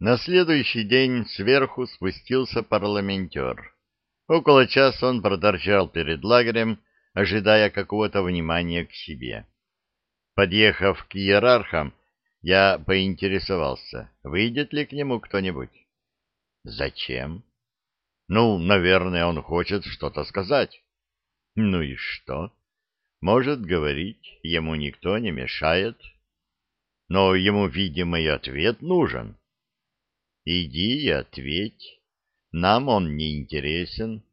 На следующий день сверху спустился парламентер. Около часа он проторчал перед лагерем, ожидая какого-то внимания к себе. Подъехав к иерархам, я поинтересовался, выйдет ли к нему кто-нибудь. Зачем? Ну, наверное, он хочет что-то сказать. Ну и что? Может говорить, ему никто не мешает. Но ему, видимо, и ответ нужен. Иди и ответь. Нам он не интересен.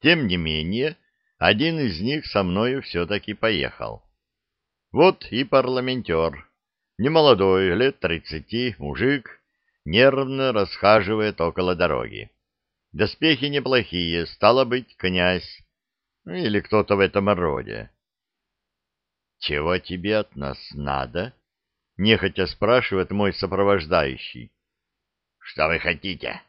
Тем не менее, один из них со мною все-таки поехал. Вот и парламентер, немолодой, лет тридцати, мужик, нервно расхаживает около дороги. Доспехи неплохие, стало быть, князь, или кто-то в этом роде. — Чего тебе от нас надо? — нехотя спрашивает мой сопровождающий. — Что вы хотите?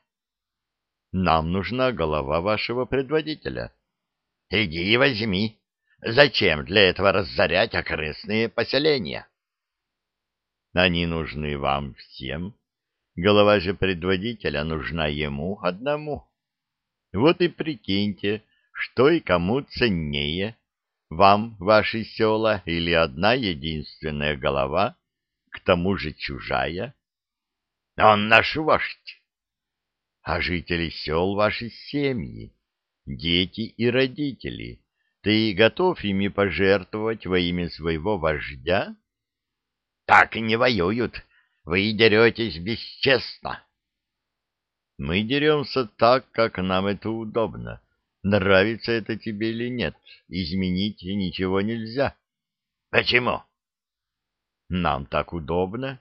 — Нам нужна голова вашего предводителя. — Иди и возьми. Зачем для этого разорять окрестные поселения? — Они нужны вам всем. Голова же предводителя нужна ему одному. Вот и прикиньте, что и кому ценнее, вам ваши села или одна единственная голова, к тому же чужая? Он наш вождь. А жители сел ваши семьи, дети и родители. Ты готов ими пожертвовать во имя своего вождя? Так и не воюют. Вы деретесь бесчестно. Мы деремся так, как нам это удобно. Нравится это тебе или нет, изменить ничего нельзя. Почему? Нам так удобно.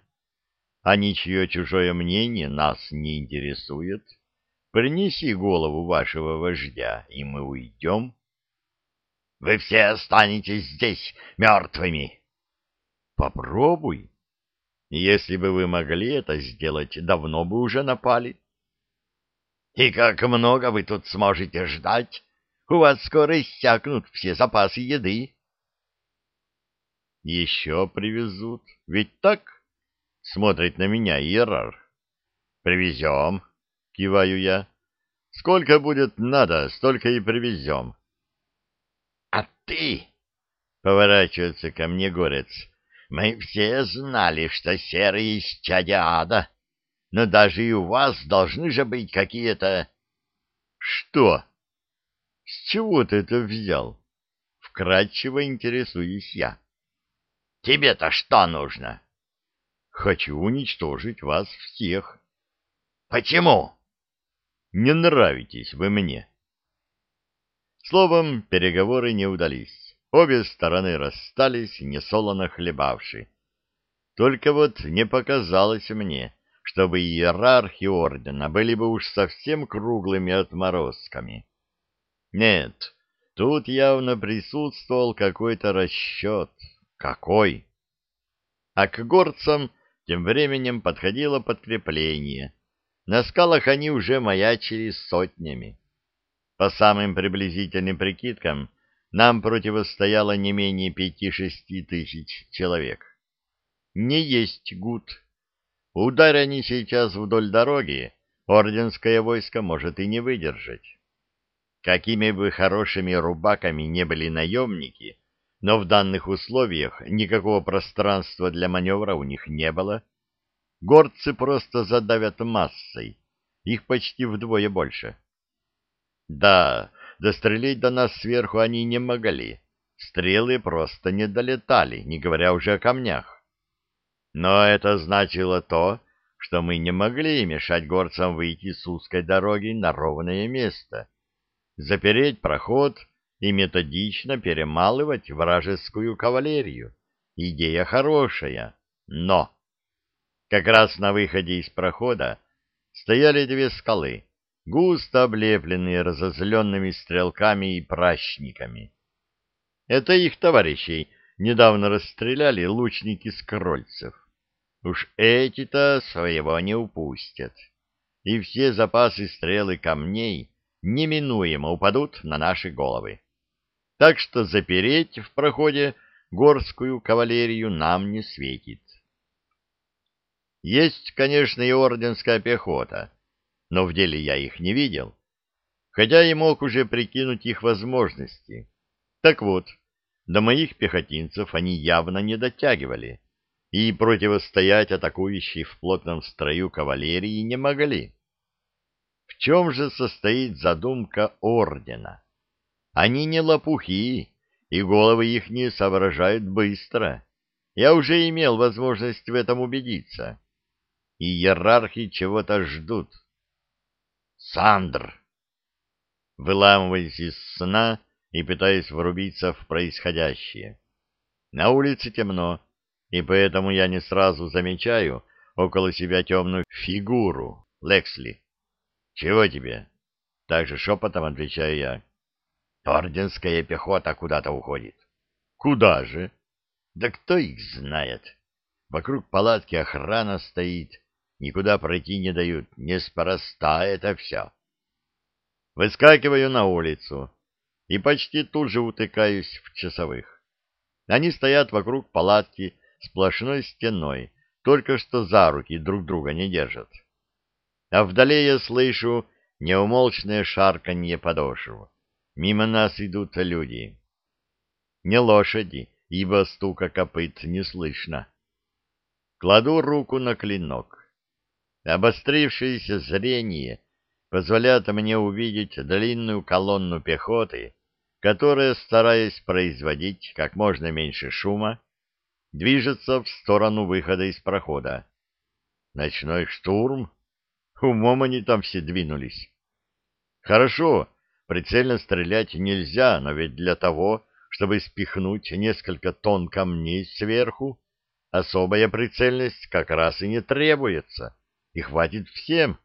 А ничье чужое мнение нас не интересует. Принеси голову вашего вождя, и мы уйдем. Вы все останетесь здесь мертвыми. Попробуй. Если бы вы могли это сделать, давно бы уже напали. И как много вы тут сможете ждать? У вас скоро иссякнут все запасы еды. Еще привезут. Ведь так? Смотрит на меня иерарх. Привезем, киваю я. Сколько будет надо, столько и привезем. А ты, поворачивается ко мне горец, мы все знали, что серый из чадя ада но даже и у вас должны же быть какие-то... Что? С чего ты это взял? Вкратчиво интересуюсь я. Тебе-то что нужно? Хочу уничтожить вас всех. Почему? Не нравитесь вы мне. Словом, переговоры не удались. Обе стороны расстались, несолоно хлебавши. Только вот не показалось мне, чтобы иерархи ордена были бы уж совсем круглыми отморозками. Нет, тут явно присутствовал какой-то расчет. Какой? А к горцам тем временем подходило подкрепление. На скалах они уже маячили сотнями. По самым приблизительным прикидкам, нам противостояло не менее пяти-шести тысяч человек. Не есть гуд Ударь они сейчас вдоль дороги, орденское войско может и не выдержать. Какими бы хорошими рубаками не были наемники, но в данных условиях никакого пространства для маневра у них не было. Горцы просто задавят массой, их почти вдвое больше. Да, дострелить до нас сверху они не могли, стрелы просто не долетали, не говоря уже о камнях. Но это значило то, что мы не могли мешать горцам выйти с узкой дороги на ровное место, запереть проход и методично перемалывать вражескую кавалерию. Идея хорошая, но... Как раз на выходе из прохода стояли две скалы, густо облепленные разозленными стрелками и пращниками. Это их товарищей недавно расстреляли лучники скрольцев. Уж эти-то своего не упустят, и все запасы стрел и камней неминуемо упадут на наши головы. Так что запереть в проходе горскую кавалерию нам не светит. Есть, конечно, и орденская пехота, но в деле я их не видел, хотя и мог уже прикинуть их возможности. Так вот, до моих пехотинцев они явно не дотягивали и противостоять атакующей в плотном строю кавалерии не могли. В чем же состоит задумка ордена? Они не лопухи, и головы их не соображают быстро. Я уже имел возможность в этом убедиться. И иерархи чего-то ждут. Сандр! Выламываясь из сна и пытаясь врубиться в происходящее. На улице темно, и поэтому я не сразу замечаю около себя темную фигуру Лексли. «Чего тебе?» Так же шепотом отвечаю я. «Орденская пехота куда-то уходит». «Куда же?» «Да кто их знает? Вокруг палатки охрана стоит, никуда пройти не дают, неспроста это все». Выскакиваю на улицу и почти тут же утыкаюсь в часовых. Они стоят вокруг палатки сплошной стеной, только что за руки друг друга не держат а вдали я слышу неумолчное шарканье подошв. Мимо нас идут люди. Не лошади, ибо стука копыт не слышно. Кладу руку на клинок. Обострившееся зрение позволяет мне увидеть длинную колонну пехоты, которая, стараясь производить как можно меньше шума, движется в сторону выхода из прохода. Ночной штурм? Умом они там все двинулись. Хорошо, прицельно стрелять нельзя, но ведь для того, чтобы спихнуть несколько тонн камней сверху, особая прицельность как раз и не требуется, и хватит всем.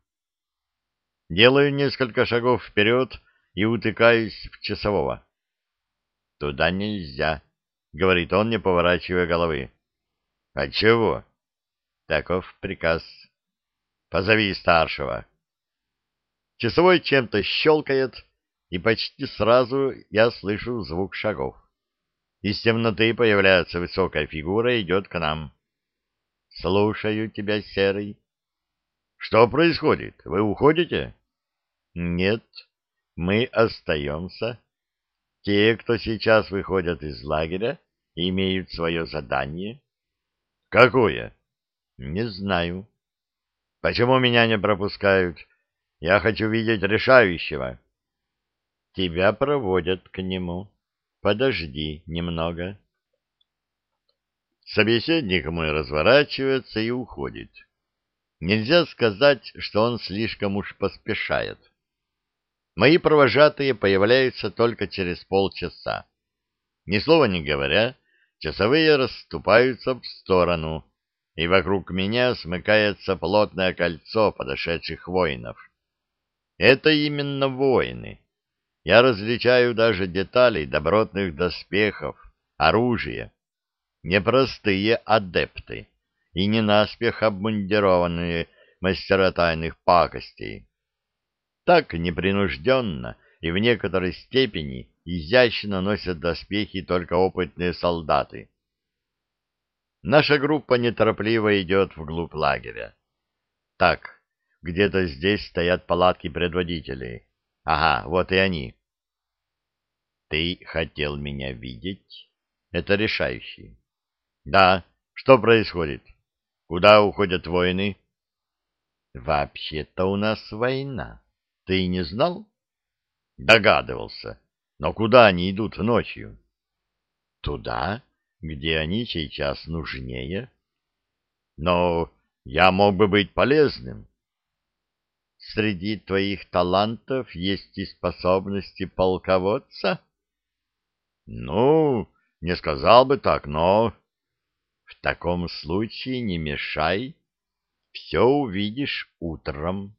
Делаю несколько шагов вперед и утыкаюсь в часового. — Туда нельзя, — говорит он, не поворачивая головы. — А чего? — Таков приказ. Позови старшего. Часовой чем-то щелкает, и почти сразу я слышу звук шагов. Из темноты появляется высокая фигура и идет к нам. «Слушаю тебя, Серый». «Что происходит? Вы уходите?» «Нет, мы остаемся. Те, кто сейчас выходят из лагеря, имеют свое задание». «Какое?» «Не знаю». Почему меня не пропускают? Я хочу видеть решающего. Тебя проводят к нему. Подожди немного. Собеседник мой разворачивается и уходит. Нельзя сказать, что он слишком уж поспешает. Мои провожатые появляются только через полчаса. Ни слова не говоря, часовые расступаются в сторону, и вокруг меня смыкается плотное кольцо подошедших воинов. Это именно воины. Я различаю даже детали добротных доспехов, оружия. Непростые адепты и не наспех обмундированные мастера тайных пакостей. Так непринужденно и в некоторой степени изящно носят доспехи только опытные солдаты Наша группа неторопливо идет вглубь лагеря. Так, где-то здесь стоят палатки предводителей. Ага, вот и они. Ты хотел меня видеть? Это решающий. Да, что происходит? Куда уходят воины? Вообще-то у нас война. Ты не знал? Догадывался. Но куда они идут ночью? Туда, где они сейчас нужнее. Но я мог бы быть полезным. Среди твоих талантов есть и способности полководца? Ну, не сказал бы так, но... В таком случае не мешай. Все увидишь утром.